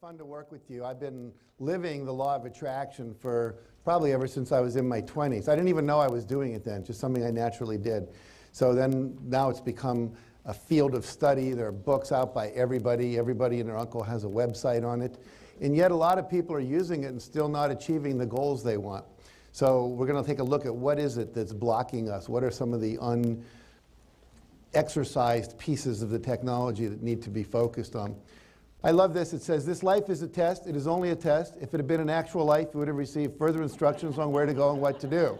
fun to work with you. I've been living the law of attraction for probably ever since I was in my 20s. I didn't even know I was doing it then, just something I naturally did. So then now it's become a field of study. There are books out by everybody. Everybody and their uncle has a website on it. And yet a lot of people are using it and still not achieving the goals they want. So we're going to take a look at what is it that's blocking us? What are some of the unexercised pieces of the technology that need to be focused on? I love this. It says, This life is a test. It is only a test. If it had been an actual life, you would have received further instructions on where to go and what to do.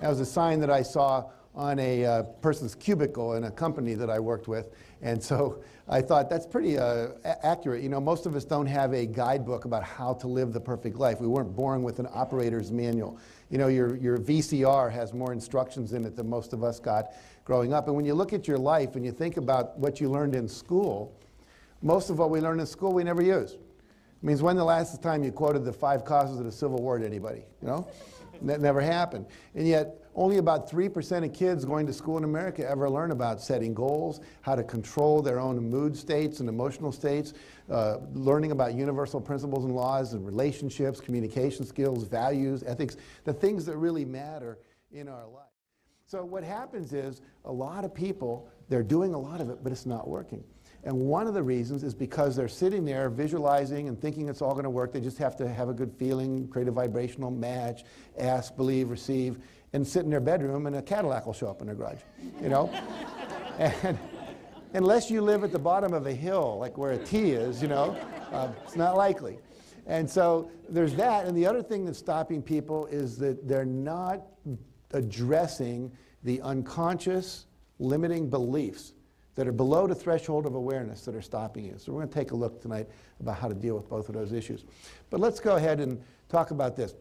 That was a sign that I saw on a uh, person's cubicle in a company that I worked with. And so I thought that's pretty uh, accurate. You know, most of us don't have a guidebook about how to live the perfect life. We weren't born with an operator's manual. You know, your, your VCR has more instructions in it than most of us got growing up. And when you look at your life and you think about what you learned in school, most of what we learn in school we never use. It means when the last time you quoted the five causes of the Civil War to anybody? You know? that never happened. And yet, only about 3% of kids going to school in America ever learn about setting goals, how to control their own mood states and emotional states, uh, learning about universal principles and laws and relationships, communication skills, values, ethics, the things that really matter in our life. So what happens is a lot of people, they're doing a lot of it, but it's not working. And one of the reasons is because they're sitting there visualizing and thinking it's all going to work. They just have to have a good feeling, create a vibrational match, ask, believe, receive, and sit in their bedroom and a Cadillac will show up in their garage, you know? and unless you live at the bottom of a hill, like where a T is, you know, uh, it's not likely. And so there's that. And the other thing that's stopping people is that they're not addressing the unconscious limiting beliefs that are below the threshold of awareness that are stopping you. So we're going to take a look tonight about how to deal with both of those issues. But let's go ahead and talk about this.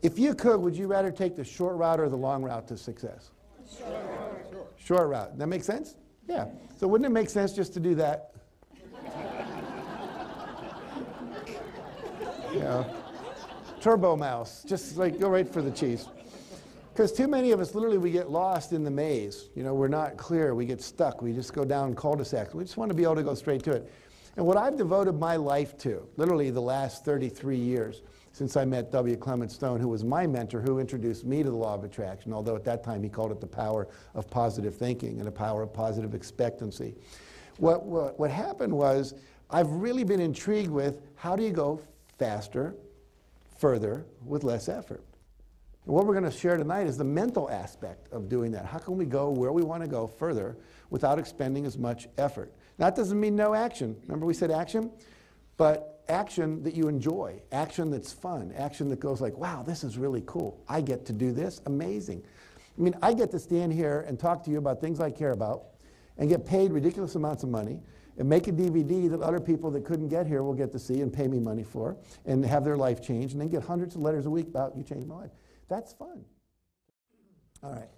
If you could, would you rather take the short route or the long route to success? Short. Route, short route. That makes sense? Yeah. So wouldn't it make sense just to do that? yeah. Turbo mouse. Just like go right for the cheese. Because too many of us, literally, we get lost in the maze. You know, we're not clear. We get stuck. We just go down cul-de-sacs. We just want to be able to go straight to it. And what I've devoted my life to, literally the last 33 years, since I met W. Clement Stone, who was my mentor, who introduced me to the law of attraction, although at that time he called it the power of positive thinking and the power of positive expectancy. What, what, what happened was, I've really been intrigued with how do you go faster, further, with less effort? What we're going to share tonight is the mental aspect of doing that. How can we go where we want to go further without expending as much effort? That doesn't mean no action. Remember we said action? But action that you enjoy, action that's fun, action that goes like, wow, this is really cool. I get to do this. Amazing. I mean, I get to stand here and talk to you about things I care about and get paid ridiculous amounts of money and make a DVD that other people that couldn't get here will get to see and pay me money for and have their life changed and then get hundreds of letters a week about you changed my life. That's fun. All right.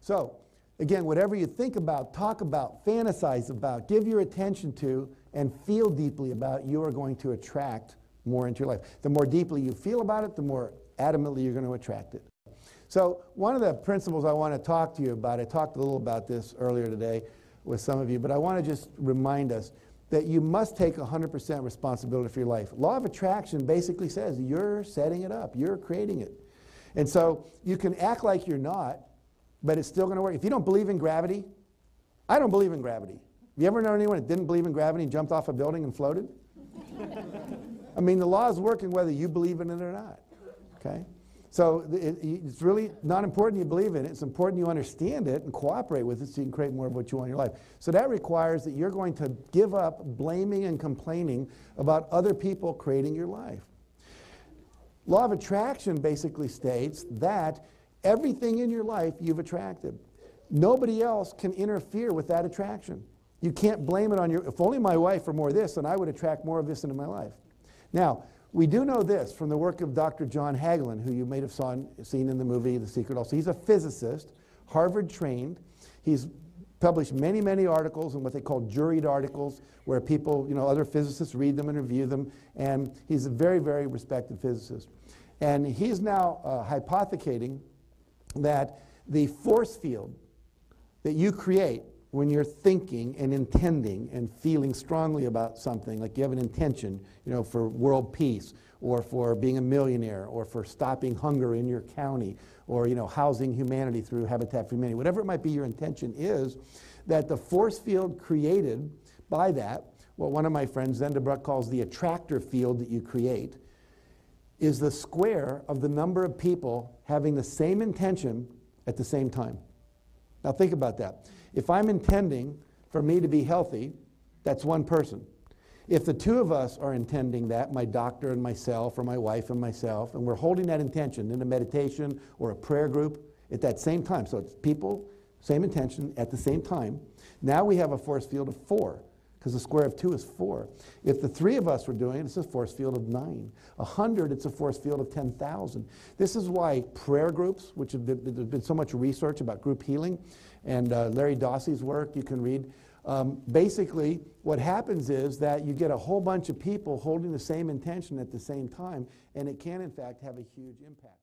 So, again, whatever you think about, talk about, fantasize about, give your attention to, and feel deeply about, you are going to attract more into your life. The more deeply you feel about it, the more adamantly you're going to attract it. So, one of the principles I want to talk to you about, I talked a little about this earlier today with some of you, but I want to just remind us that you must take 100% responsibility for your life. Law of attraction basically says you're setting it up, you're creating it. And so you can act like you're not, but it's still going to work. If you don't believe in gravity, I don't believe in gravity. Have you ever known anyone that didn't believe in gravity and jumped off a building and floated? I mean, the law is working whether you believe in it or not. Okay? So it, it's really not important you believe in it. It's important you understand it and cooperate with it so you can create more of what you want in your life. So that requires that you're going to give up blaming and complaining about other people creating your life. Law of attraction basically states that everything in your life you've attracted. Nobody else can interfere with that attraction. You can't blame it on your, if only my wife were more this, then I would attract more of this into my life. Now, we do know this from the work of Dr. John Hagelin, who you may have saw, seen in the movie The Secret also. He's a physicist, Harvard trained. He's published many, many articles and what they call juried articles, where people, you know, other physicists read them and review them. And he's a very, very respected physicist. And he's now uh, hypothecating that the force field that you create when you're thinking and intending and feeling strongly about something, like you have an intention, you know, for world peace, or for being a millionaire, or for stopping hunger in your county, or you know, housing humanity through Habitat for Humanity, whatever it might be your intention is, that the force field created by that, what one of my friends, Zendebruck, calls the attractor field that you create, is the square of the number of people having the same intention at the same time. Now think about that. If I'm intending for me to be healthy, that's one person. If the two of us are intending that, my doctor and myself, or my wife and myself, and we're holding that intention in a meditation or a prayer group at that same time, so it's people, same intention at the same time, now we have a force field of four because the square of 2 is 4. If the three of us were doing it, it's a force field of 9. A 100, it's a force field of 10,000. This is why prayer groups, which have been, there's been so much research about group healing, and uh, Larry Dossey's work you can read. Um, basically, what happens is that you get a whole bunch of people holding the same intention at the same time, and it can, in fact, have a huge impact.